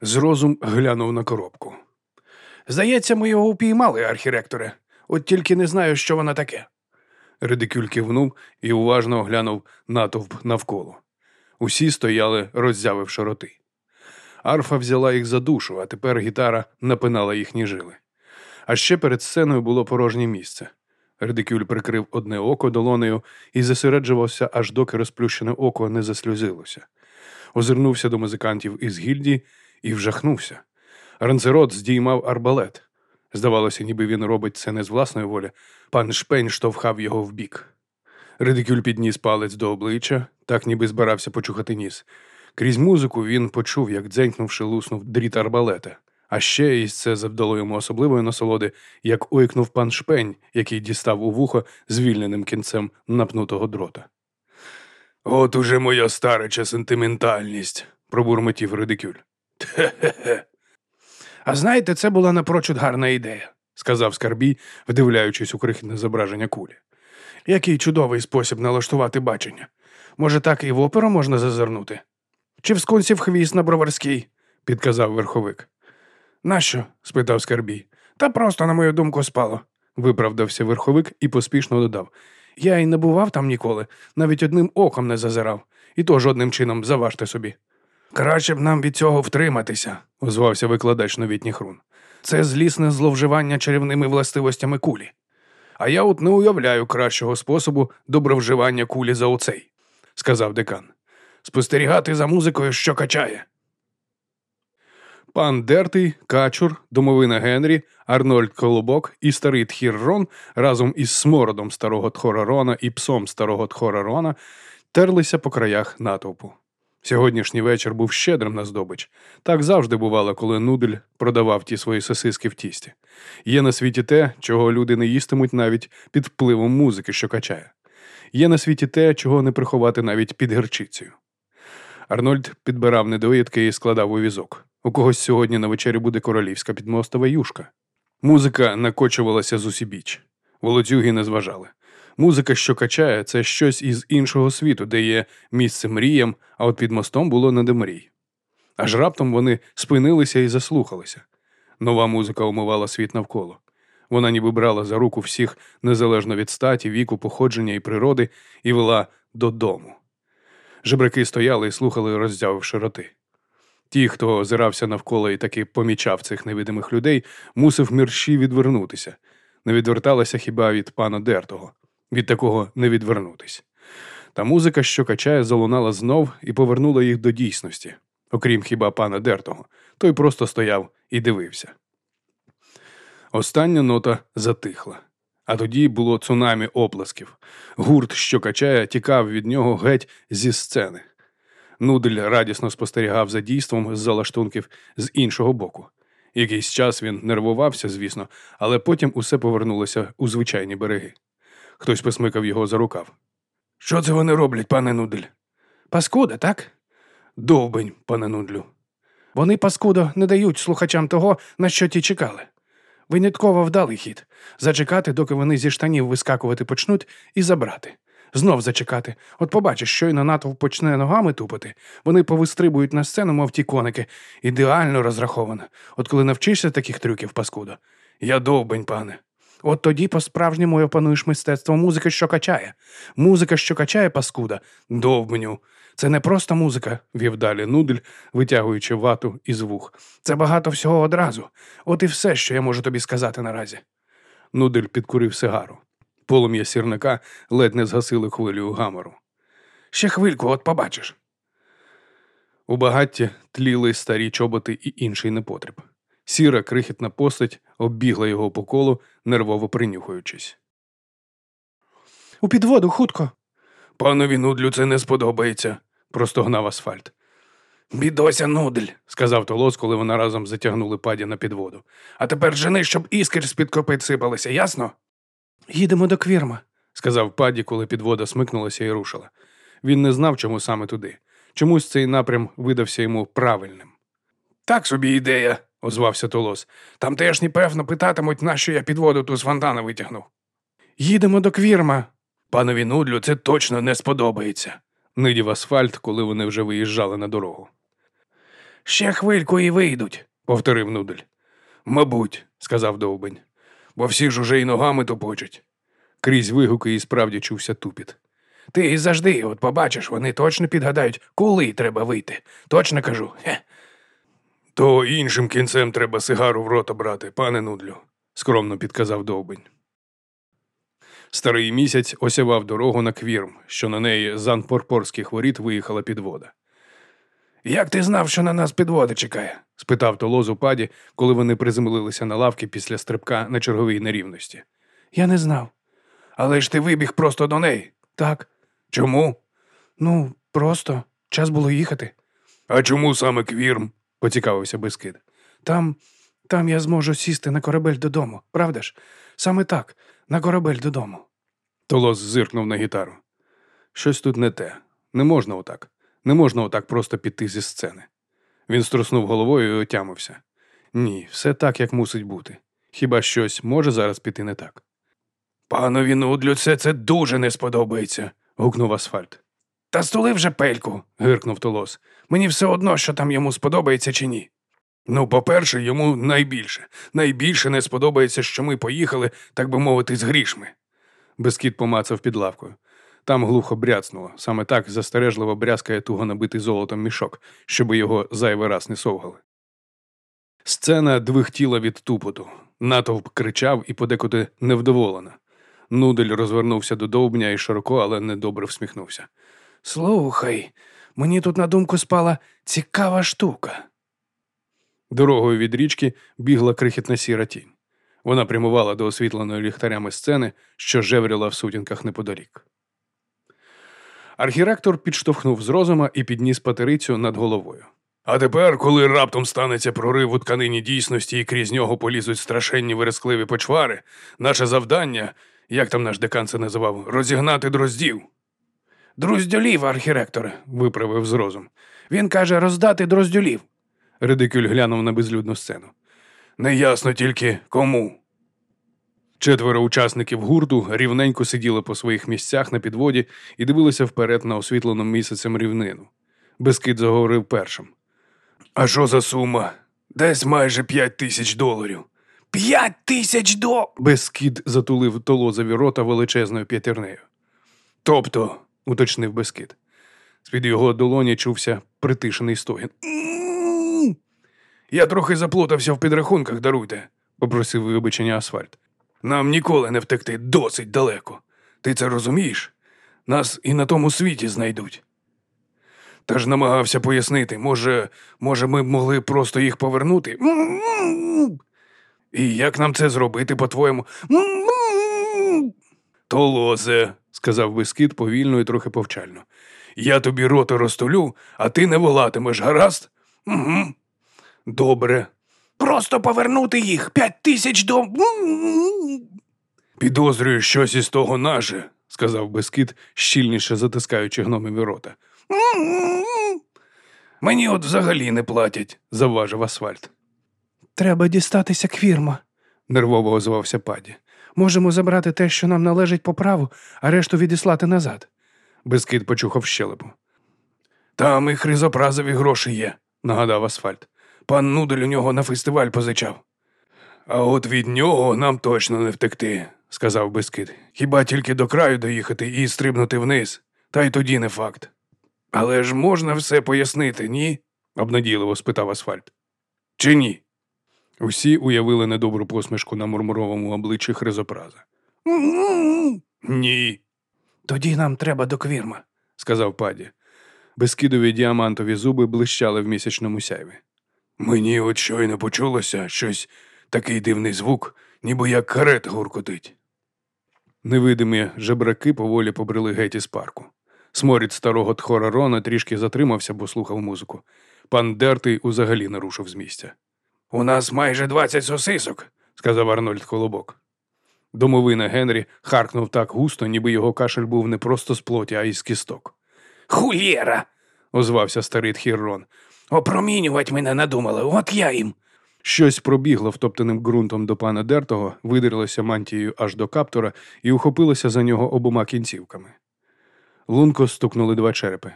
Зрозум глянув на коробку. Здається, ми його упіймали, архіректоре. От тільки не знаю, що воно таке. Редикюль кивнув і уважно оглянув натовп навколо. Усі стояли, роззявивши роти. Арфа взяла їх за душу, а тепер гітара напинала їхні жили. А ще перед сценою було порожнє місце. Редикюль прикрив одне око долонею і зосереджувався, аж доки розплющене око не засльозилося. Озирнувся до музикантів із гільдії і вжахнувся. Ранцерот здіймав арбалет. Здавалося, ніби він робить це не з власної волі. Пан Шпень штовхав його вбік. Редикюль підніс палець до обличчя, так ніби збирався почухати ніс. Крізь музику він почув, як дзенькнувши, луснув дріт арбалета. А ще і це завдало йому особливої насолоди, як ойкнув пан Шпень, який дістав у вухо звільненим кінцем напнутого дрота. От уже моя стареча сентиментальність, пробурмотів Редикюль. Хе-хе-хе. А знаєте, це була напрочуд гарна ідея, сказав Скарбій, вдивляючись у крихітне зображення кулі. Який чудовий спосіб налаштувати бачення. Може, так і в оперу можна зазирнути? Чи в хвіст на броварській? підказав верховик. Нащо? спитав Скарбій. Та просто, на мою думку, спало, виправдався верховик і поспішно додав. Я й не бував там ніколи, навіть одним оком не зазирав, і то жодним чином заважте собі. Краще б нам від цього втриматися, озвався викладач новітніх рун. Це злісне зловживання чарівними властивостями кулі. А я от не уявляю кращого способу добровживання кулі за оцей, сказав декан. Спостерігати за музикою, що качає. Пан Дертий, Качур, домовина Генрі, Арнольд Колобок і старий Тхір Рон разом із смородом старого Тхора Рона і псом старого Тхора Рона терлися по краях натовпу. Сьогоднішній вечір був щедрим на здобич. Так завжди бувало, коли Нудель продавав ті свої сосиски в тісті. Є на світі те, чого люди не їстимуть навіть під впливом музики, що качає. Є на світі те, чого не приховати навіть під герчицею. Арнольд підбирав недоїдки і складав у візок. У когось сьогодні на вечері буде королівська підмостова юшка. Музика накочувалася з усібіч. Волоцюги не зважали. Музика, що качає, це щось із іншого світу, де є місце мріям, а от під мостом було не до мрій. Аж раптом вони спинилися і заслухалися. Нова музика умивала світ навколо. Вона ніби брала за руку всіх незалежно від статі, віку, походження і природи, і вела додому. Жебраки стояли і слухали, роздявивши роти. Ті, хто озирався навколо і таки помічав цих невидимих людей, мусив мерщі відвернутися. Не відверталася хіба від пана Дертого, від такого не відвернутись. Та музика, що качає, залунала знов і повернула їх до дійсності, окрім хіба пана Дертого, той просто стояв і дивився. Остання нота затихла, а тоді було цунамі оплесків. Гурт, що качає, тікав від нього геть зі сцени. Нудель радісно спостерігав за дійством з залаштунків з іншого боку. Якийсь час він нервувався, звісно, але потім усе повернулося у звичайні береги. Хтось посмикав його за рукав. Що це вони роблять, пане Нудель? Паскуда, так? Довбень, пане Нудлю. Вони, паскудо, не дають слухачам того, на що ті чекали. Винятково вдалий хід зачекати, доки вони зі штанів вискакувати почнуть, і забрати. Знов зачекати. От побачиш, щойно натовп почне ногами тупати, вони повистрибують на сцену, мов ті коники. Ідеально розраховано. От коли навчишся таких трюків, паскудо. Я довбень, пане. От тоді по-справжньому опануєш мистецтво музики, що качає. Музика, що качає, паскуда, довбеню. Це не просто музика, вів далі Нудель, витягуючи вату із вух. Це багато всього одразу. От і все, що я можу тобі сказати наразі. Нудель підкурив сигару. Полум'я сірника ледь не згасили хвилю гамору. Ще хвильку, от побачиш. У багатті тліли старі чоботи і інший непотріб. Сіра крихітна постать оббігла його по колу, нервово принюхуючись. У підводу хутко. Панові нудлю це не сподобається, простогнав асфальт. Бідося нудель, сказав Толос, коли вона разом затягнули паді на підводу. А тепер жени, щоб іскр з-під копит сипалися, ясно? Їдемо до квірма, сказав паді, коли підвода смикнулася і рушила. Він не знав, чому саме туди. Чомусь цей напрям видався йому правильним. Так собі ідея, озвався Толос. Там теж певно питатимуть, нащо я підводу ту з фонтана витягнув. Їдемо до квірма. Панові нудлю це точно не сподобається, нидів асфальт, коли вони вже виїжджали на дорогу. Ще хвильку і вийдуть. повторив Нудель. Мабуть, сказав довбень, бо всі ж уже й ногами топочуть. Крізь вигуки і справді чувся тупіт. Ти завжди, от побачиш, вони точно підгадають, коли треба вийти. Точно кажу. Хе. То іншим кінцем треба сигару в рота брати, пане Нудлю, скромно підказав довбень. Старий місяць осявав дорогу на квірм, що на неї з Анпорпорських воріт виїхала підвода. Як ти знав, що на нас підвода чекає? спитав Толоз у паді, коли вони приземлилися на лавки після стрибка на черговій нерівності. Я не знав. Але ж ти вибіг просто до неї. Так. Чому? Ну, просто час було їхати. А чому саме квірм? Поцікавився Бескид. Там, там я зможу сісти на корабель додому, правда ж? Саме так, на корабель додому. Толос зиркнув на гітару. Щось тут не те. Не можна отак. Не можна отак просто піти зі сцени. Він струснув головою і отямився. Ні, все так, як мусить бути. Хіба щось може зараз піти не так? Панові Нудлю це, це дуже не сподобається, гукнув асфальт. Та стули вже пельку, гиркнув Толос. Мені все одно, що там йому сподобається чи ні. Ну, по-перше, йому найбільше, найбільше не сподобається, що ми поїхали, так би мовити, з грішми. Бескіт помацав під лавкою. Там глухо бряцнуло, саме так застережливо брязкає туго набитий золотом мішок, щоби його зайвий раз не совгали. Сцена двихтіла від тупоту. Натовп кричав і подекуди невдоволено. Нудель розвернувся до довбня і широко, але недобре всміхнувся. Слухай, мені тут на думку спала цікава штука. Дорогою від річки бігла крихітна сіра тінь. Вона прямувала до освітленої ліхтарями сцени, що жевріла в сутінках неподалік. Архіректор підштовхнув з розума і підніс патерицю над головою. А тепер, коли раптом станеться прорив у тканині дійсності і крізь нього полізуть страшенні верескливі почвари, наше завдання, як там наш декан це називав, розігнати дроздів. Друздюлів, архіректоре, виправив з розум. Він каже роздати дроздюлів. Редикюль глянув на безлюдну сцену. Неясно тільки кому. Четверо учасників гурту рівненько сиділи по своїх місцях на підводі і дивилися вперед на освітлену місяцем рівнину. Безкид заговорив першим. А що за сума? Десь майже п'ять тисяч доларів. П'ять тисяч до. Безкід затулив толозові рота величезною п'ятірнею. Тобто, уточнив Безкид. З-під його долоні чувся притишений стогін. Я трохи заплутався в підрахунках, даруйте, попросив вибачення асфальт. Нам ніколи не втекти досить далеко. Ти це розумієш? Нас і на тому світі знайдуть. Та ж намагався пояснити, може, може, ми б могли просто їх повернути? І як нам це зробити, по-твоєму? То лозе, сказав Бискіт повільно і трохи повчально. Я тобі рота розтулю, а ти не волатимеш, гаразд? Угу. Добре. Просто повернути їх п'ять тисяч до. Підозрюю, щось із того наше, сказав Бескіт, щільніше затискаючи гномові рота. Мені от взагалі не платять, завважив асфальт. Треба дістатися квірма, нервово озвався паді. Можемо забрати те, що нам належить по праву, а решту відіслати назад. Бескид почухав щелепу. Там і хризопразові гроші є, нагадав асфальт. Пан Нудель у нього на фестиваль позичав. А от від нього нам точно не втекти, сказав Бескид. Хіба тільки до краю доїхати і стрибнути вниз, та й тоді не факт. Але ж можна все пояснити, ні? обнадійливо спитав асфальт. Чи ні? Усі уявили недобру посмішку на мурмуровому обличчі хризопраза. Ні. Тоді нам треба до квірма, сказав паді. Безкидові діамантові зуби блищали в місячному сяйві. Мені от щойно почулося щось такий дивний звук, ніби як карет гуркотить. Невидимі жебраки поволі побрели геть із парку. Сморід старого тхора Рона трішки затримався, бо слухав музику. Пан Дертий узагалі нарушив з місця. У нас майже двадцять сосисок, сказав Арнольд Колобок. Домовина Генрі харкнув так густо, ніби його кашель був не просто з плоті, а й з кісток. Хулєра, озвався старий тхіррон. Опромінювати мене надумали, от я їм. Щось пробігло втоптаним ґрунтом до пана Дертого, видерлося мантією аж до каптора і ухопилося за нього обома кінцівками. Лунко стукнули два черепи.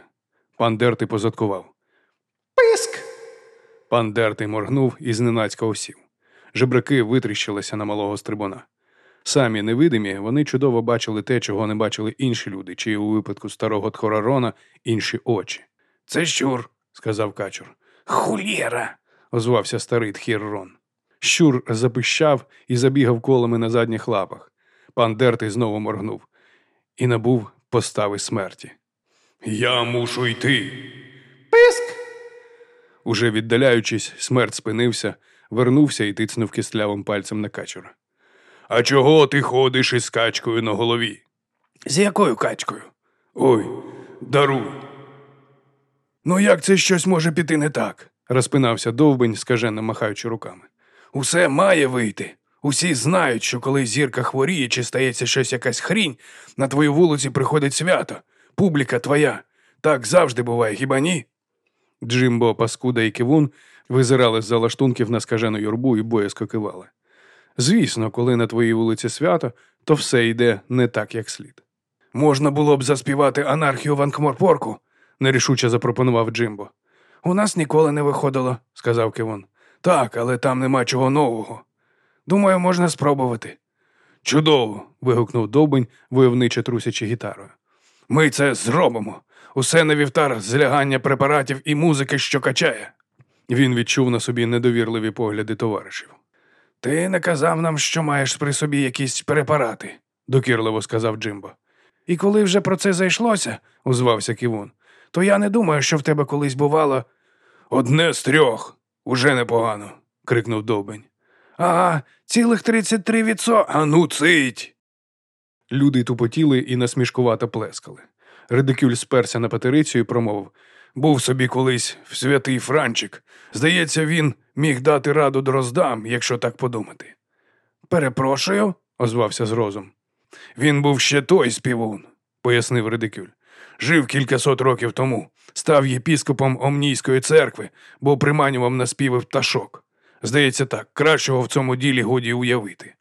Пан Дертий позадкував. Писк. Пан Дертий моргнув і зненацька осів. Жебраки витріщилися на малого стрибуна. Самі невидимі, вони чудово бачили те, чого не бачили інші люди, чи у випадку старого Тхорарона інші очі. Це щур, сказав качур. хулєра. озвався старий Тхіррон. Щур запищав і забігав колами на задніх лапах. Пан Дертий знову моргнув і набув постави смерті. Я мушу йти. Писк. Уже віддаляючись, смерть спинився, вернувся і тицнув кислявим пальцем на качура. А чого ти ходиш із качкою на голові? З якою качкою? Ой, даруй. Ну як це щось може піти не так? розпинався довбень, скажено махаючи руками. Усе має вийти. Усі знають, що коли зірка хворіє чи стається щось якась хрінь, на твою вулиці приходить свято. Публіка твоя. Так завжди буває, хіба ні? Джимбо, Паскуда і Кивун визирали з-за лаштунків на скажену юрбу і боязко кивали. Звісно, коли на твоїй вулиці свято, то все йде не так, як слід. Можна було б заспівати анархію в Анкморпорку, нерішуче запропонував Джимбо. У нас ніколи не виходило, сказав Кивун. Так, але там нема чого нового. Думаю, можна спробувати. Чудово. вигукнув Довбень, войовниче трусячи гітарою. Ми це зробимо. Усе на вівтар злягання препаратів і музики, що качає. Він відчув на собі недовірливі погляди товаришів. Ти не казав нам, що маєш при собі якісь препарати, докірливо сказав Джимбо. І коли вже про це зайшлося, озвався Ківун, то я не думаю, що в тебе колись бувало одне з трьох. Уже непогано. крикнув Довбень. Ага, цілих тридцять три відсо. Ану, цить. Люди тупотіли і насмішкувато плескали. Редикюль сперся на патерицю і промовив був собі колись святий Франчик. Здається, він міг дати раду дроздам, якщо так подумати. Перепрошую, озвався з розум. Він був ще той співун, пояснив Редикюль. Жив кількасот років тому, став єпіскопом Омнійської церкви, бо приманював на співи пташок. Здається, так, кращого в цьому ділі годі уявити.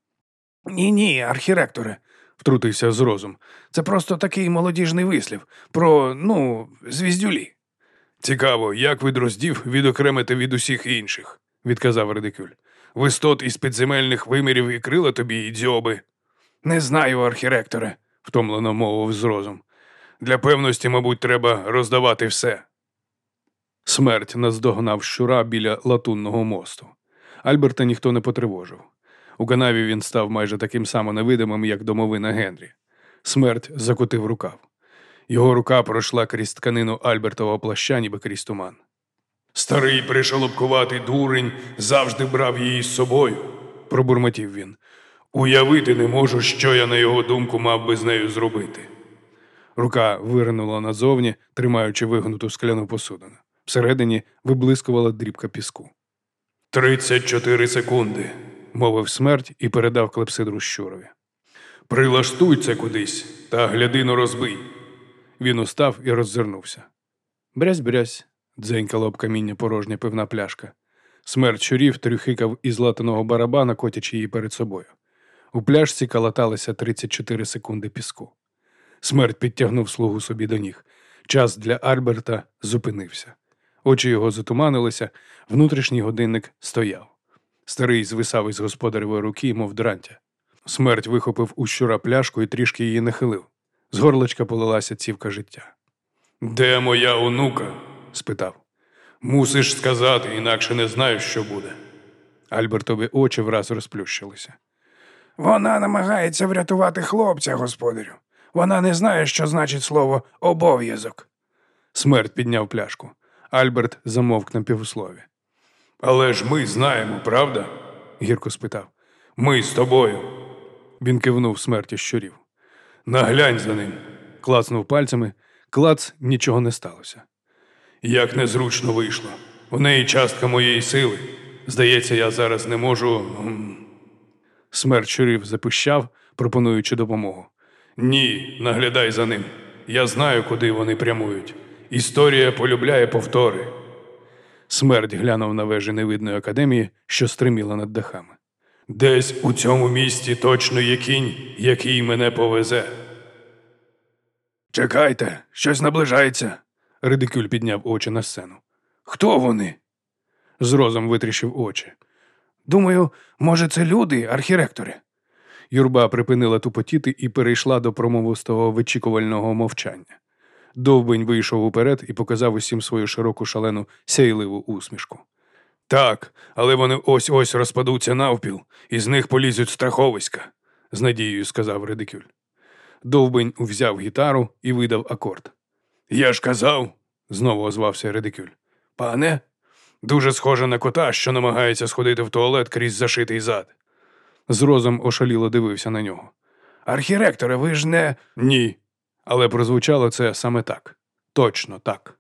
Ні, ні, архіректоре, втрутився з розум. Це просто такий молодіжний вислів про, ну, звіздюлі. Цікаво, як ви дроздів відокремите від усіх інших, відказав Редикюль. Вистот із підземельних вимірів і крила тобі і дзьоби. Не знаю, архіректоре, втомлено мовив з розум. Для певності, мабуть, треба роздавати все. Смерть наздогнав щура біля латунного мосту. Альберта ніхто не потривожив. У канаві він став майже таким само невидимим, як домовина Генрі. Смерть закотив рукав. Його рука пройшла крізь тканину Альбертового плаща, ніби крізь туман. Старий пришолобкуватий дурень завжди брав її з собою, пробурмотів він. Уявити не можу, що я на його думку мав би з нею зробити. Рука виринула назовні, тримаючи вигнуту скляну посудину. Всередині виблискувала дрібка піску. Тридцять чотири секунди, мовив смерть і передав клепсидру щурові. Прилаштуй це кудись та глядину розбий. Він устав і роззирнувся. Брязь-брязь, дзенькала об каміння порожня пивна пляшка. Смерть щурів трюхикав із латаного барабана, котячи її перед собою. У пляшці калаталися 34 секунди піску. Смерть підтягнув слугу собі до ніг. Час для Альберта зупинився. Очі його затуманилися, внутрішній годинник стояв. Старий звисав із господаревої руки, мов дрантя. Смерть вихопив у щура пляшку і трішки її нахилив. З горлочка полилася цівка життя. Де моя онука? спитав. Мусиш сказати, інакше не знаю, що буде. Альбертові очі враз розплющилися. Вона намагається врятувати хлопця, господарю. Вона не знає, що значить слово обов'язок. Смерть підняв пляшку. Альберт замовк на півслові. Але ж ми знаємо, правда? гірко спитав. Ми з тобою. Він кивнув смерті щурів. Наглянь за ним, клацнув пальцями, клац нічого не сталося. Як незручно вийшло. У неї частка моєї сили. Здається, я зараз не можу. Смерть щурів запищав, пропонуючи допомогу. Ні, наглядай за ним. Я знаю, куди вони прямують. Історія полюбляє повтори. Смерть глянув на вежі невидної академії, що стриміла над дахами. Десь у цьому місті точно є кінь, який мене повезе. Чекайте, щось наближається. Ридикюль підняв очі на сцену. Хто вони? Зрозом витріщив очі. Думаю, може, це люди, архіректори. Юрба припинила тупотіти і перейшла до промовистого вичікувального мовчання. Довбень вийшов уперед і показав усім свою широку шалену сяйливу усмішку. Так, але вони ось ось розпадуться навпіл, і з них полізуть страховиська, з надією сказав Редикюль. Довбень взяв гітару і видав акорд. Я ж казав, знову озвався Редикюль. Пане, дуже схоже на кота, що намагається сходити в туалет крізь зашитий зад. Зрозом ошаліло дивився на нього. Архіректоре, ви ж не. Ні. Але прозвучало це саме так. Точно так.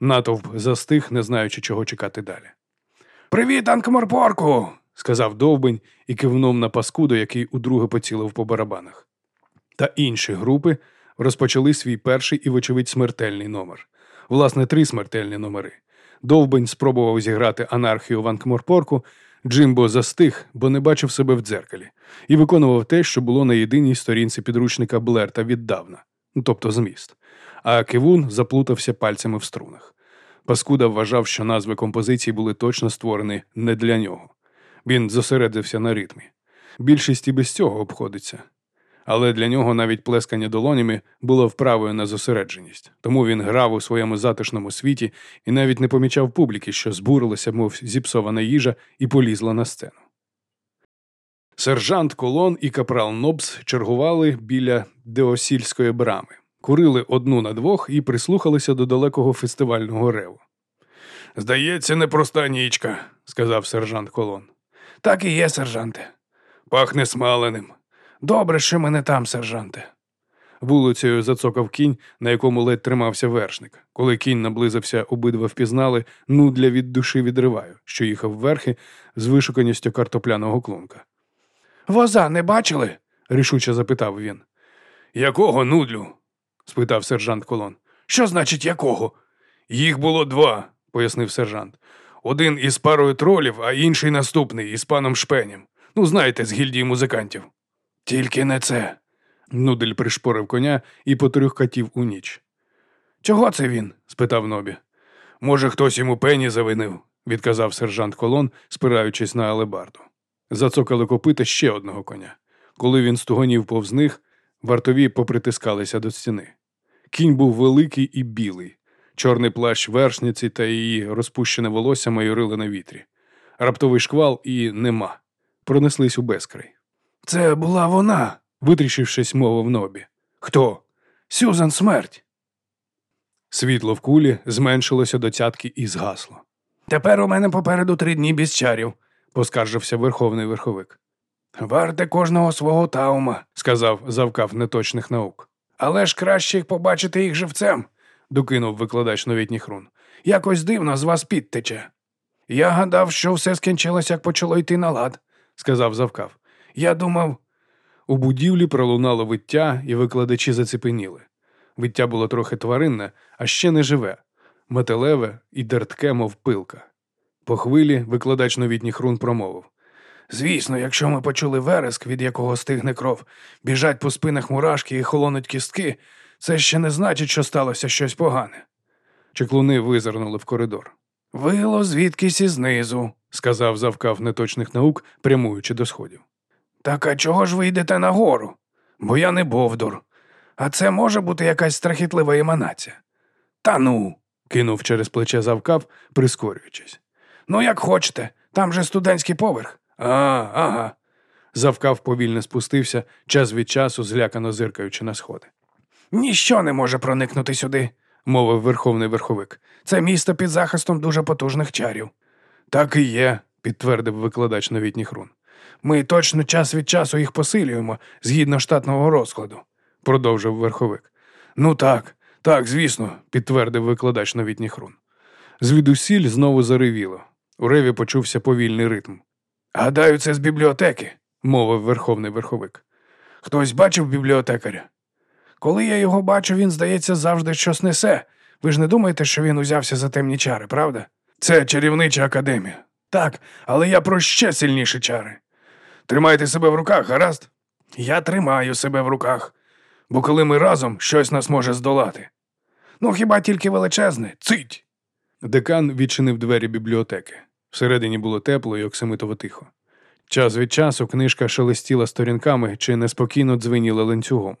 Натовп застиг, не знаючи, чого чекати далі. Привіт, Анкморпорку! сказав довбень і кивнув на паскуду, який удруге поцілив по барабанах. Та інші групи розпочали свій перший і, вочевидь, смертельний номер. Власне, три смертельні номери. Довбень спробував зіграти анархію в Анкморпорку, Джимбо застиг, бо не бачив себе в дзеркалі, і виконував те, що було на єдиній сторінці підручника Блерта віддавна, тобто зміст. А Кивун заплутався пальцями в струнах. Паскуда вважав, що назви композицій були точно створені не для нього. Він зосередився на ритмі. Більшість і без цього обходиться. Але для нього навіть плескання долонями було вправою на зосередженість, тому він грав у своєму затишному світі і навіть не помічав публіки, що збурилася, мов зіпсована їжа, і полізла на сцену. Сержант Колон і капрал Нобс чергували біля Деосільської брами, курили одну на двох і прислухалися до далекого фестивального реву. Здається, непроста нічка, сказав сержант Колон. Так і є, сержанте. Пахне смаленим. Добре, що ми не там, сержанте. Вулицею зацокав кінь, на якому ледь тримався вершник. Коли кінь наблизився, обидва впізнали нудля від душі відриваю, що їхав верхи з вишуканістю картопляного клунка. Воза не бачили? рішуче запитав він. Якого нудлю? спитав сержант Колон. Що значить якого? Їх було два, пояснив сержант. Один із парою тролів, а інший наступний із паном Шпенем. Ну, знаєте, з гільдії музикантів. Тільки не це. Нудель пришпорив коня і потрюхкатів у ніч. Чого це він? спитав Нобі. Може, хтось йому пені завинив, відказав сержант Колон, спираючись на алебарду. Зацокали копити ще одного коня. Коли він стугонів повз них, вартові попритискалися до стіни. Кінь був великий і білий, чорний плащ вершниці та її розпущене волосся майорили на вітрі. Раптовий шквал і нема. Пронеслись у безкрай. Це була вона, витріщившись, мовив Нобі. Хто? Сюзан смерть. Світло в кулі зменшилося до цятки і згасло. Тепер у мене попереду три дні без чарів, поскаржився верховний верховик. Варте кожного свого таума, сказав завкав неточних наук. Але ж краще їх побачити їх живцем, докинув викладач новітніх рун. Якось дивно з вас підтече. Я гадав, що все скінчилося, як почало йти на лад, сказав завкав. Я думав. У будівлі пролунало виття, і викладачі зацепеніли. Виття було трохи тваринне, а ще не живе, металеве і дертке, мов пилка. По хвилі викладач новітніх рун промовив Звісно, якщо ми почули вереск, від якого стигне кров, біжать по спинах мурашки і холонуть кістки, це ще не значить, що сталося щось погане. Чеклуни визирнули в коридор. Вило звідкись і знизу, сказав завкав неточних наук, прямуючи до сходів. Так а чого ж ви йдете нагору? Бо я не бовдур. А це може бути якась страхітлива еманація. Та ну, кинув через плече завкав, прискорюючись. Ну, як хочете, там же студентський поверх. А, ага. Завкав повільно спустився, час від часу злякано зиркаючи на сходи. Ніщо не може проникнути сюди, мовив верховний верховик. Це місто під захистом дуже потужних чарів. Так і є, підтвердив викладач новітніх рун. Ми точно час від часу їх посилюємо згідно штатного розкладу, продовжив верховик. Ну так, так, звісно, підтвердив викладач новітніх рун. Звідусіль знову заревіло. У реві почувся повільний ритм. Гадаю, це з бібліотеки, мовив верховний верховик. Хтось бачив бібліотекаря? Коли я його бачу, він, здається, завжди щось несе. Ви ж не думаєте, що він узявся за темні чари, правда? Це чарівнича академія. Так, але я про ще сильніші чари. Тримайте себе в руках, гаразд? Я тримаю себе в руках, бо коли ми разом щось нас може здолати. Ну, хіба тільки величезне, цить. Декан відчинив двері бібліотеки. Всередині було тепло і оксамитово тихо. Час від часу книжка шелестіла сторінками чи неспокійно дзвеніла ланцюгом.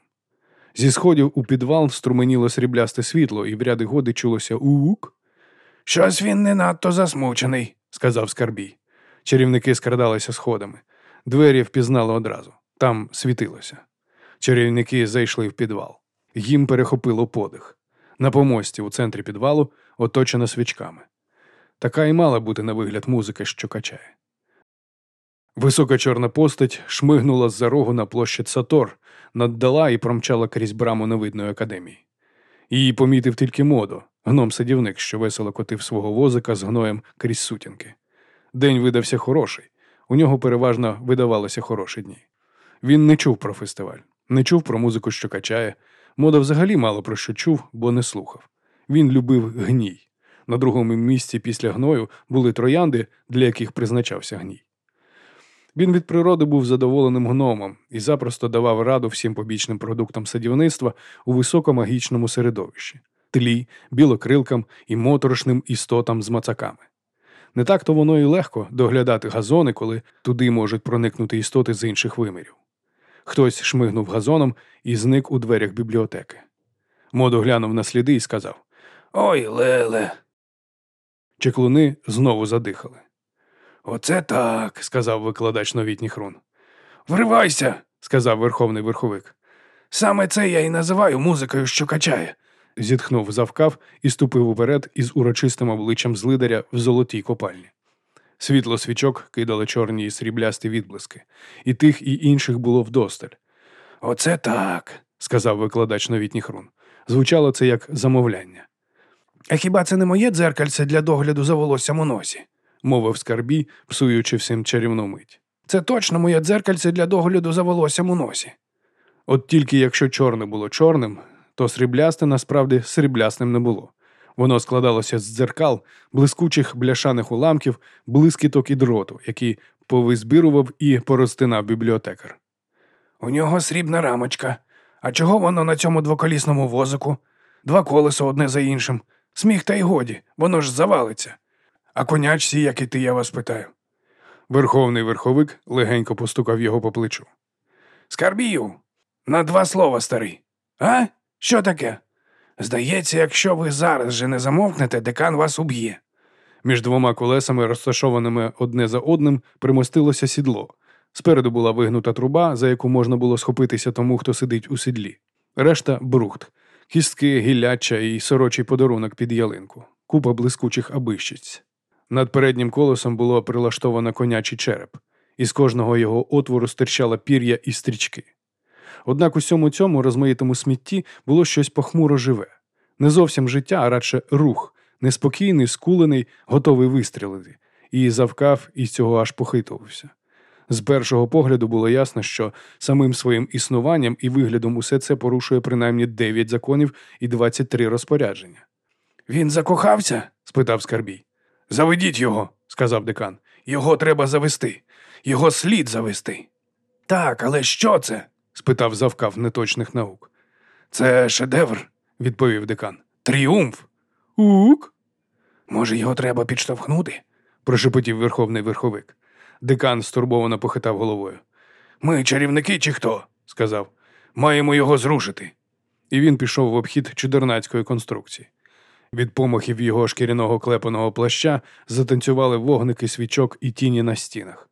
Зі сходів у підвал струменіло сріблясте світло, і в ряди годи чулося ук. Щось він не надто засмучений. сказав Скарбій. Чарівники скрадалися сходами. Двері впізнали одразу. Там світилося. Чарівники зайшли в підвал. Їм перехопило подих. На помості у центрі підвалу оточена свічками. Така і мала бути на вигляд музика, що качає. Висока чорна постать шмигнула з-за рогу на площадь Сатор, наддала і промчала крізь браму невидної академії. Її помітив тільки модо, гном-садівник, що весело котив свого возика з гноєм крізь сутінки. День видався хороший, у нього переважно видавалися хороші дні. Він не чув про фестиваль, не чув про музику, що качає. Мода взагалі мало про що чув, бо не слухав. Він любив гній. На другому місці після гною були троянди, для яких призначався гній. Він від природи був задоволеним гномом і запросто давав раду всім побічним продуктам садівництва у високомагічному середовищі тлі, білокрилкам і моторошним істотам з мацаками. Не так то воно і легко доглядати газони, коли туди можуть проникнути істоти з інших вимірів. Хтось шмигнув газоном і зник у дверях бібліотеки. Модо глянув на сліди і сказав Ой, Леле, Чеклуни знову задихали. оце так. Сказав викладач новітніх рун. Вривайся. Сказав верховний верховик. Саме це я і називаю музикою, що качає. Зітхнув завкав і ступив уперед із урочистим обличчям злидаря в золотій копальні. Світло свічок кидало чорні і сріблясті відблиски, і тих, і інших було вдосталь. Оце так. сказав викладач новітніх рун. Звучало це як замовляння. А хіба це не моє дзеркальце для догляду за волоссям у носі? мовив скарбій, псуючи всім чарівну мить. Це точно моє дзеркальце для догляду за волоссям у носі. От тільки якщо чорне було чорним, то сріблясте насправді сріблясним не було. Воно складалося з дзеркал, блискучих бляшаних уламків, блискіток і дроту, які повизбірував і порозтинав бібліотекар. У нього срібна рамочка. А чого воно на цьому двоколісному возику? Два колеса одне за іншим. Сміх та й годі, воно ж завалиться. А конячці, як і ти, я вас питаю. Верховний верховик легенько постукав його по плечу. Скарбію, на два слова, старий. А? Що таке? Здається, якщо ви зараз же не замовкнете, декан вас уб'є. Між двома колесами, розташованими одне за одним, примостилося сідло. Спереду була вигнута труба, за яку можна було схопитися тому, хто сидить у сідлі. Решта брухт, кістки, гілляча і сорочий подарунок під ялинку, купа блискучих абищиць. Над переднім колесом було прилаштовано конячий череп, із кожного його отвору стирчала пір'я і стрічки. Однак у всьому цьому розмаїтому смітті було щось похмуро живе, не зовсім життя, а радше рух, неспокійний, скулений, готовий вистрілити, і завкав із цього аж похитувався. З першого погляду було ясно, що самим своїм існуванням і виглядом усе це порушує принаймні 9 законів і 23 розпорядження. Він закохався? спитав Скарбій. Заведіть його, сказав декан. Його треба завести. Його слід завести. Так, але що це? спитав завкав неточних наук. Це шедевр, відповів декан. Тріумф. Ук. Може, його треба підштовхнути? прошепотів верховний верховик. Декан стурбовано похитав головою. Ми чарівники чи хто? сказав. Маємо його зрушити. І він пішов в обхід чудернацької конструкції. Від помахів його шкіряного клепаного плаща затанцювали вогники свічок і тіні на стінах.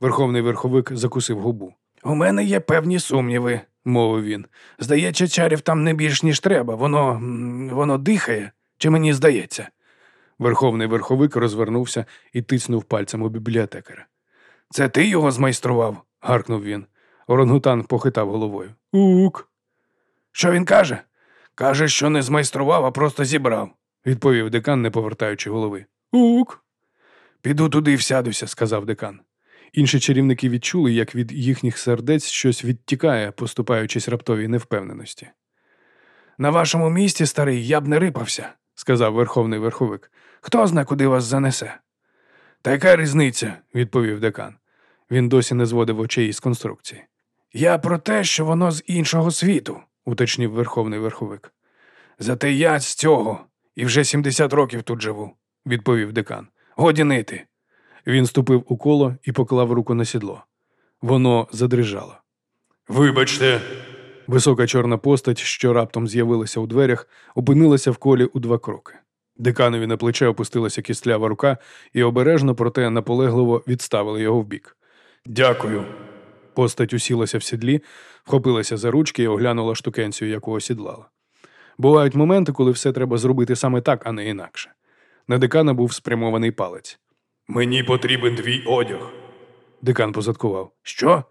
Верховний верховик закусив губу. У мене є певні сумніви, мовив він. Здається, чарів там не більш, ніж треба. Воно воно дихає, чи мені здається? Верховний верховик розвернувся і тиснув пальцем у бібліотекаря. Це ти його змайстрував? гаркнув він. Орангутан похитав головою. Ук. Що він каже? Каже, що не змайстрував, а просто зібрав, відповів декан, не повертаючи голови. Ук. Піду туди і всядуся, сказав декан. Інші чарівники відчули, як від їхніх сердець щось відтікає, поступаючись раптовій невпевненості. На вашому місці, старий, я б не рипався, сказав верховний верховик. Хто зна, куди вас занесе? Та яка різниця, відповів декан. Він досі не зводив очей із конструкції. Я про те, що воно з іншого світу, уточнив верховний верховик. Зате я з цього, і вже 70 років тут живу, відповів декан. Годі нити. Він ступив у коло і поклав руку на сідло. Воно задрижало. Вибачте, Висока чорна постать, що раптом з'явилася у дверях, опинилася в колі у два кроки. Деканові на плече опустилася кістлява рука і обережно, проте наполегливо відставили його вбік. дякую. Постать усілася в сідлі, вхопилася за ручки і оглянула штукенцію, яку осідлала. Бувають моменти, коли все треба зробити саме так, а не інакше. На декана був спрямований палець. Мені потрібен твій одяг. Декан позадкував. Що?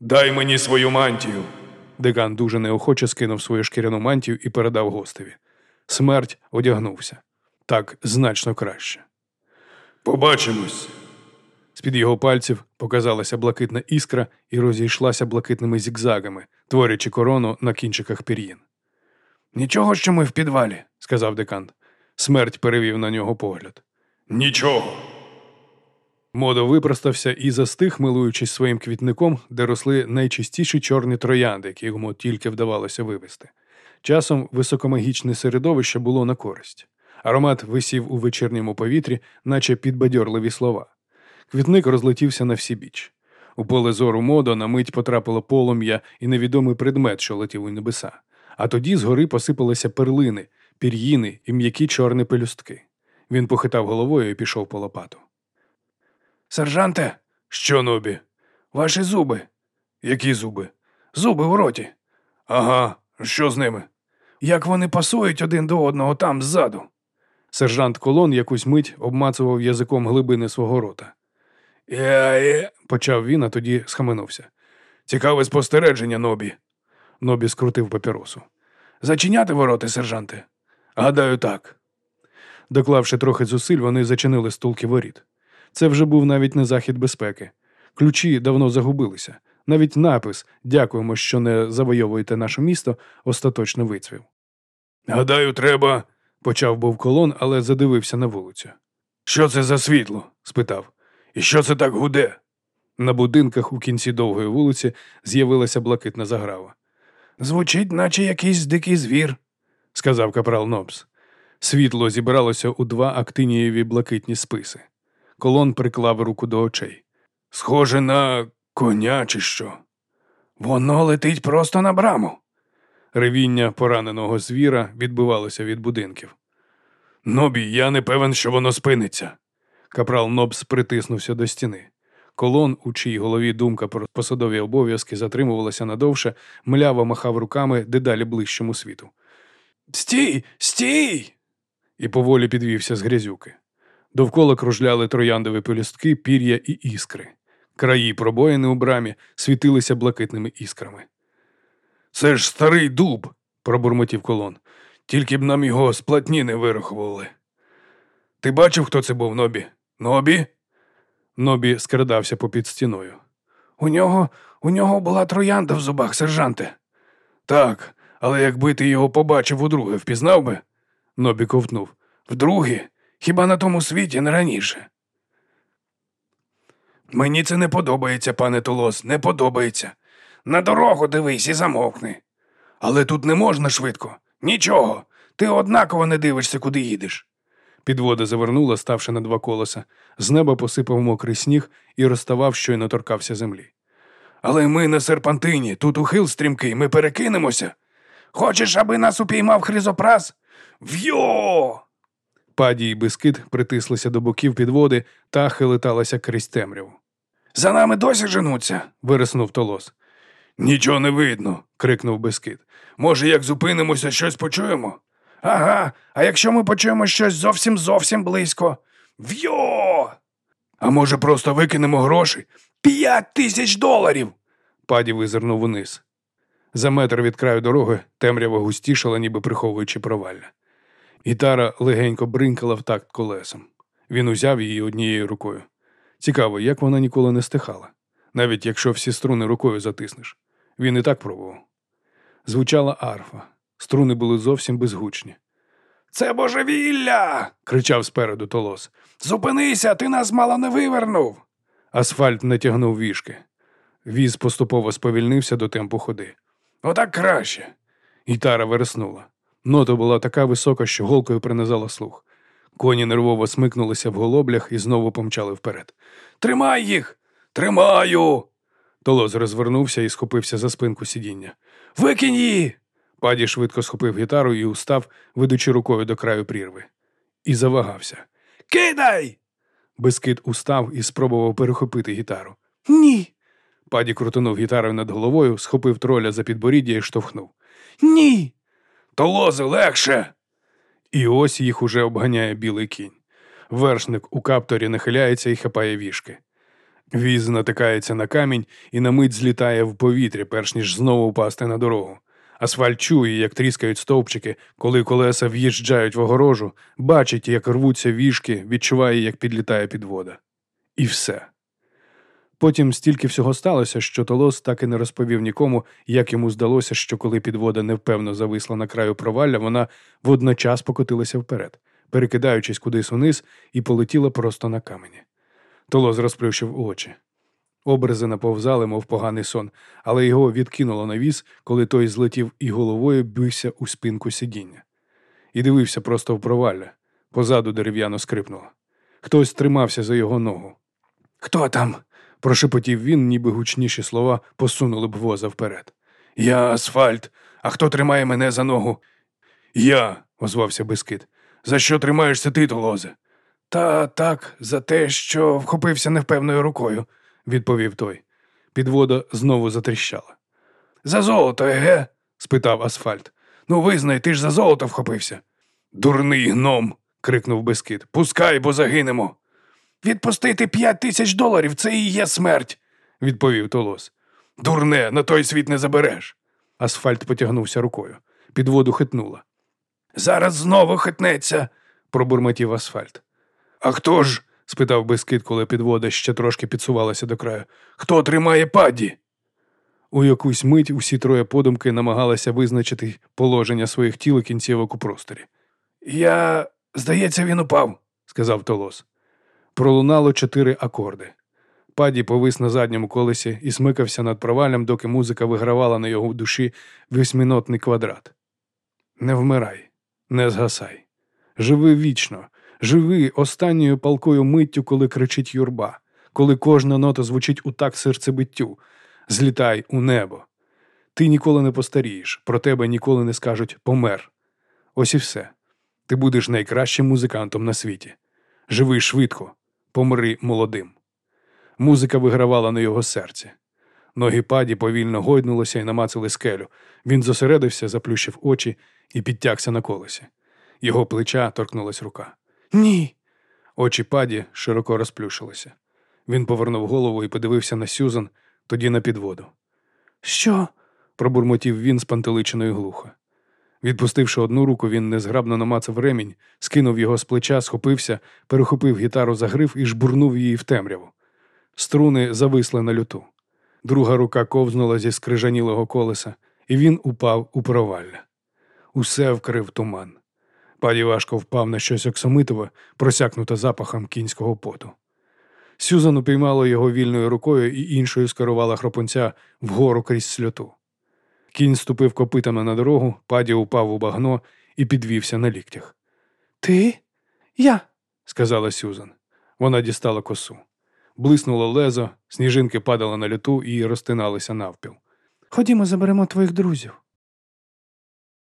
Дай мені свою мантію. Декан дуже неохоче скинув свою шкіряну мантію і передав гостеві. Смерть одягнувся. Так значно краще. Побачимось. З-під його пальців показалася блакитна іскра і розійшлася блакитними зігзагами, творячи корону на кінчиках пір'їн. Нічого, що ми в підвалі. сказав декант. Смерть перевів на нього погляд. Нічого. Модо випростався і застиг, милуючись своїм квітником, де росли найчистіші чорні троянди, які йому тільки вдавалося вивести. Часом високомагічне середовище було на користь. Аромат висів у вечірньому повітрі, наче підбадьорливі слова. Квітник розлетівся на всі біч. У поле зору модо на мить потрапило полум'я і невідомий предмет, що летів у небеса. А тоді згори посипалися перлини, пір'їни і м'які чорні пелюстки. Він похитав головою і пішов по лопату. Сержанте, Що, Нобі? ваші зуби. Які зуби? Зуби в роті. Ага, що з ними? Як вони пасують один до одного там ззаду. Сержант Колон якусь мить обмацував язиком глибини свого рота. Я. Почав він, а тоді схаменувся. Цікаве спостереження, Нобі. Нобі скрутив папіросу. Зачиняти вороти, сержанте. Гадаю, так. Доклавши трохи зусиль, вони зачинили стулки воріт. Це вже був навіть не захід безпеки. Ключі давно загубилися. Навіть напис Дякуємо, що не завойовуєте наше місто, остаточно вицвів. Гадаю, треба. Почав був колон, але задивився на вулицю. Що це за світло? Спитав. І що це так гуде? На будинках у кінці довгої вулиці з'явилася блакитна заграва. Звучить, наче якийсь дикий звір. сказав капрал Нобс. Світло зібралося у два актинієві блакитні списи. Колон приклав руку до очей. Схоже на коня чи що. Воно летить просто на браму. Ревіння пораненого звіра відбивалося від будинків. Нобі, я не певен, що воно спиниться. Капрал Нобс притиснувся до стіни. Колон, у чиїй голові думка про посадові обов'язки затримувалася надовше, мляво махав руками дедалі ближчому світу. Стій, стій! І поволі підвівся з грязюки. Довкола кружляли трояндові пелюстки, пір'я і іскри. Краї пробоїни у брамі світилися блакитними іскрами. Це ж старий дуб, Пробурмотів колон. тільки б нам його з платні не вирахували. Ти бачив, хто це був, Нобі? Нобі? Нобі скрадався попід стіною. У нього, у нього була троянда в зубах, сержанте. Так, але якби ти його побачив удруге, впізнав би? Нобі ковтнув. Вдруге, хіба на тому світі не раніше. Мені це не подобається, пане Толос, не подобається. На дорогу дивись і замовкни. Але тут не можна швидко. Нічого, ти однаково не дивишся, куди їдеш. Підвода завернула, ставши на два колеса. З неба посипав мокрий сніг і розставав, щойно торкався землі. Але ми на серпантині, тут ухил стрімкий, ми перекинемося. Хочеш, аби нас упіймав хризопрас? В'йо! Паді і бискит притислися до боків підводи та хилиталася крізь темряву. За нами досі женуться. Вириснув толос. Нічого не видно. крикнув бискит. Може, як зупинимося, щось почуємо? Ага, а якщо ми почуємо щось зовсім зовсім близько. В'йо! А може, просто викинемо гроші? П'ять тисяч доларів! Паді визирнув униз. За метр від краю дороги темрява густішала, ніби приховуючи провалля. Гітара легенько бринкала в такт колесом. Він узяв її однією рукою. Цікаво, як вона ніколи не стихала, навіть якщо всі струни рукою затиснеш. Він і так пробував. Звучала арфа. Струни були зовсім безгучні. Це божевілля. кричав спереду толос. Зупинися, ти нас мало не вивернув. Асфальт натягнув вішки. Віз поступово сповільнився до темпу ходи. Отак краще. Гітара вереснула. Нота була така висока, що голкою принизала слух. Коні нервово смикнулися в голоблях і знову помчали вперед. Тримай їх! Тримаю! Толоз розвернувся і схопився за спинку сидіння. Викинь її! Паді швидко схопив гітару і устав, ведучи рукою до краю прірви. І завагався. Кидай! Бескид устав і спробував перехопити гітару. Ні. Паді крутонув гітарою над головою, схопив троля за підборіддя і штовхнув. Ні. То лози легше. І ось їх уже обганяє білий кінь. Вершник у капторі нахиляється і хапає вішки. Віз натикається на камінь і на мить злітає в повітря, перш ніж знову впасти на дорогу. Асфальт чує, як тріскають стовпчики, коли колеса в'їжджають в огорожу, бачить, як рвуться вішки, відчуває, як підлітає підвода. І все. Потім стільки всього сталося, що Толос так і не розповів нікому, як йому здалося, що коли підвода невпевно зависла на краю провалля, вона водночас покотилася вперед, перекидаючись кудись униз, і полетіла просто на камені. Толос розплющив очі. Образи наповзали, мов поганий сон, але його відкинуло на віз, коли той злетів і головою бився у спинку сидіння. І дивився просто в провалля. Позаду дерев'яно скрипнуло. Хтось тримався за його ногу. Хто там? Прошепотів він, ніби гучніші слова посунули б воза вперед. Я асфальт. А хто тримає мене за ногу? Я, озвався Бескид. За що тримаєшся ти, Толозе? Та так, за те, що вхопився невпевною рукою, відповів той. Підвода знову затріщала. За золото, еге? спитав асфальт. Ну, визнай, ти ж за золото вхопився. Дурний гном. крикнув Бескид. Пускай, бо загинемо. Відпустити п'ять тисяч доларів це і є смерть, відповів Толос. Дурне, на той світ не забереш. Асфальт потягнувся рукою. Підводу хитнула. Зараз знову хитнеться, пробурмотів асфальт. А хто ж? спитав Бескид, коли підвода ще трошки підсувалася до краю. Хто тримає паді? У якусь мить усі троє подумки намагалися визначити положення своїх тіл кінцівок у просторі. Я, здається, він упав, сказав Толос. Пролунало чотири акорди. Паді повис на задньому колесі і смикався над провалем, доки музика вигравала на його душі восьминотний квадрат. Не вмирай, не згасай. Живи вічно, живи останньою палкою миттю, коли кричить юрба, коли кожна нота звучить у так серцебиттю. Злітай у небо. Ти ніколи не постарієш, про тебе ніколи не скажуть помер. Ось і все. Ти будеш найкращим музикантом на світі. Живи швидко, помри молодим. Музика вигравала на його серці. Ноги паді повільно гойднулися і намацали скелю. Він зосередився, заплющив очі і підтягся на колесі. Його плеча торкнулась рука. Ні. Очі паді широко розплющилися. Він повернув голову і подивився на Сюзан, тоді на підводу. Що? пробурмотів він з пантеличиною глухо. Відпустивши одну руку, він незграбно намацав ремінь, скинув його з плеча, схопився, перехопив гітару за гриф і жбурнув її в темряву. Струни зависли на люту. Друга рука ковзнула зі скрижанілого колеса, і він упав у провалля. Усе вкрив туман. Паді важко впав на щось оксамитове, просякнуте запахом кінського поту. Сюзан упіймала його вільною рукою і іншою скерувала хропунця вгору крізь сльоту. Кінь ступив копитами на дорогу, паді упав у багно і підвівся на ліктях. Ти? Я, сказала Сюзан. Вона дістала косу. Блиснуло лезо, сніжинки падали на люту і розтиналися навпіл. Ходімо, заберемо твоїх друзів.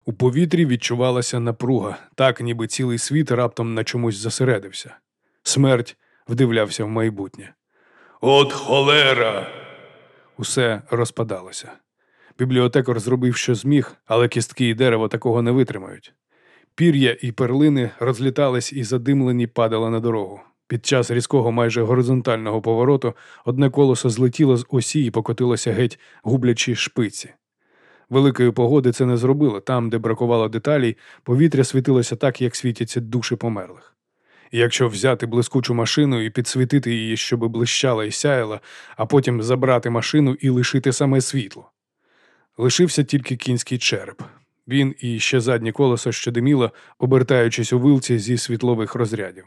У повітрі відчувалася напруга, так ніби цілий світ раптом на чомусь зосередився. Смерть вдивлявся в майбутнє. От холера. Усе розпадалося. Бібліотекар зробив, що зміг, але кістки і дерево такого не витримають. Пір'я і перлини розлітались і задимлені падали на дорогу. Під час різкого майже горизонтального повороту одне колесо злетіло з осі і покотилося геть, гублячи шпиці. Великої погоди це не зробило. Там, де бракувало деталей, повітря світилося так, як світяться душі померлих. І якщо взяти блискучу машину і підсвітити її, щоб блищала і сяяла, а потім забрати машину і лишити саме світло. Лишився тільки кінський череп. Він і ще заднє колесо, що диміло, обертаючись у вилці зі світлових розрядів.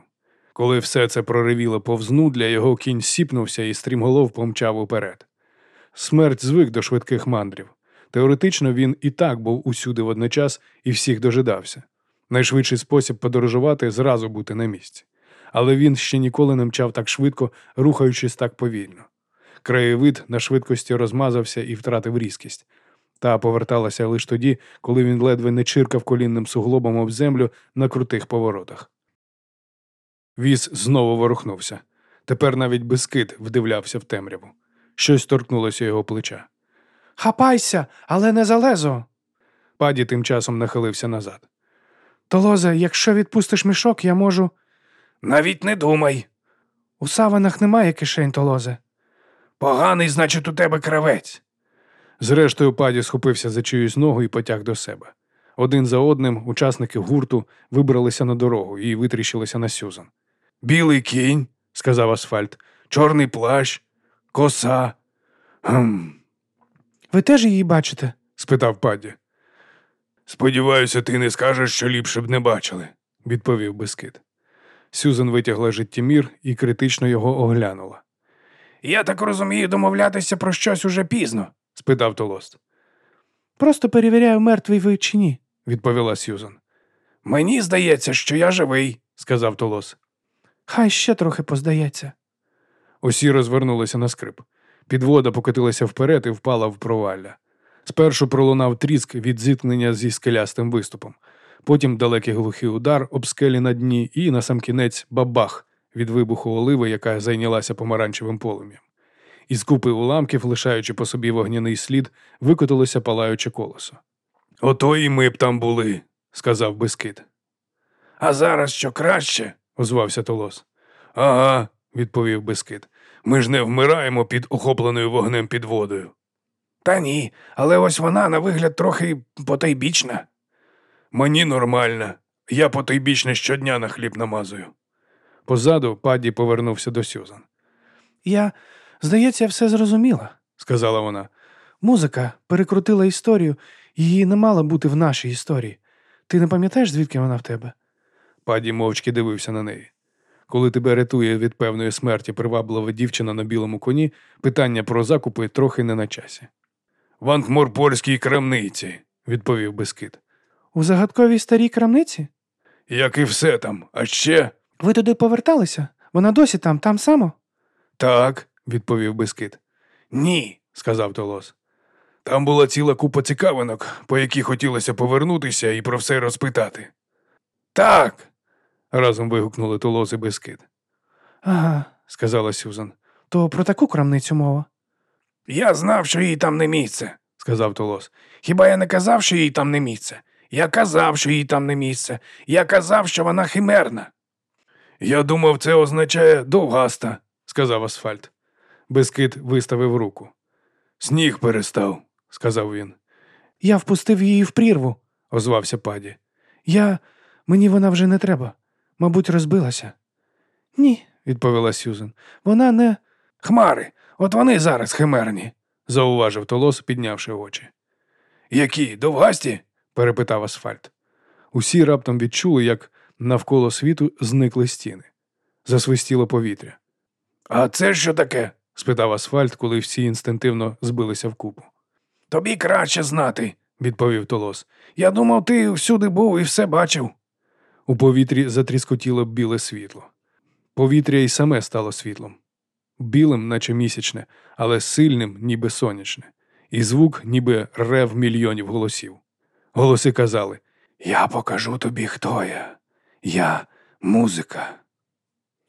Коли все це проривіло повзну, для його кінь сіпнувся і стрімголов помчав уперед. Смерть звик до швидких мандрів. Теоретично він і так був усюди водночас і всіх дожидався. Найшвидший спосіб подорожувати зразу бути на місці. Але він ще ніколи не мчав так швидко, рухаючись так повільно. Краєвид на швидкості розмазався і втратив різкість. Та поверталася лише тоді, коли він ледве не чиркав колінним суглобом об землю на крутих поворотах. Віз знову ворухнувся. Тепер навіть безкид вдивлявся в темряву. Щось торкнулося його плеча. Хапайся, але не залезо. Паді тим часом нахилився назад. Толозе, якщо відпустиш мішок, я можу. Навіть не думай. У саванах немає кишень, Толозе. Поганий, значить, у тебе кравець. Зрештою, паді схопився за чиюсь ногу і потяг до себе. Один за одним учасники гурту вибралися на дорогу і витріщилися на Сюзан. Білий кінь, Сказав асфальт. чорний плащ, коса. Гм. Ви теж її бачите? спитав паді. Сподіваюся, ти не скажеш, що ліпше б не бачили. відповів Бескид. Сюзан витягла життємір і критично його оглянула. Я так розумію, домовлятися про щось уже пізно. спитав Толост. Просто перевіряю, мертвий ви чи ні. Відповіла Сюзан. Мені здається, що я живий. Сказав Толос. Хай ще трохи поздається. Усі розвернулися на скрип. Підвода покотилася вперед і впала в провалля. Спершу пролунав тріск від зіткнення зі скелястим виступом, потім далекий глухий удар об скелі на дні і, насамкінець, бабах від вибуху оливи, яка зайнялася помаранчевим полум'ям. Із купи уламків, лишаючи по собі вогняний слід, викотилося палаюче колесо. Ото і ми б там були, Сказав Бескид. а зараз що краще? Озвався Толос. Ага, Відповів Бескид. Ми ж не вмираємо під охопленою вогнем підводою. Та ні, але ось вона на вигляд трохи потайбічна. Мені нормально. Я потайбічне щодня на хліб намазую. Позаду паді повернувся до Сюзан. Я, здається, все зрозуміла. Сказала вона. Музика перекрутила історію, її не мало бути в нашій історії. Ти не пам'ятаєш, звідки вона в тебе? Паді мовчки дивився на неї. Коли тебе рятує від певної смерті приваблива дівчина на білому коні, питання про закупи трохи не на часі, В Анкморпольській крамниці, відповів Бескид. У загадковій старій крамниці? як і все там. А ще Ви туди поверталися? Вона досі там, там само? так, відповів Бескид. ні. Сказав Толос. Там була ціла купа цікавинок, по які хотілося повернутися і про все розпитати. Так, Разом вигукнули Толос і Бескид. Ага, Сказала Сюзан. то про таку крамницю мова. я знав, що їй там не місце. Сказав Толос. Хіба я не казав, що їй там не місце? Я казав, що їй там не місце. Я казав, що вона химерна. Я думав, це означає довгаста, Сказав асфальт. Бескид виставив руку. сніг перестав. Сказав він. Я впустив її в прірву. Озвався паді. Я. Мені вона вже не треба. Мабуть, розбилася. Ні, Відповіла Сюзан. вона не. Хмари, от вони зараз химерні. Зауважив Толос, піднявши очі. Які довгасті? Перепитав асфальт. Усі раптом відчули, як навколо світу зникли стіни. Засвистіло повітря. А це що таке? спитав асфальт, коли всі інстинктивно збилися в купу. Тобі краще знати. Відповів Толос. Я думав, ти всюди був і все бачив. У повітрі затріскотіло біле світло. Повітря й саме стало світлом. Білим, наче місячне, але сильним, ніби сонячне, і звук, ніби рев мільйонів голосів. Голоси казали Я покажу тобі, хто я. Я музика.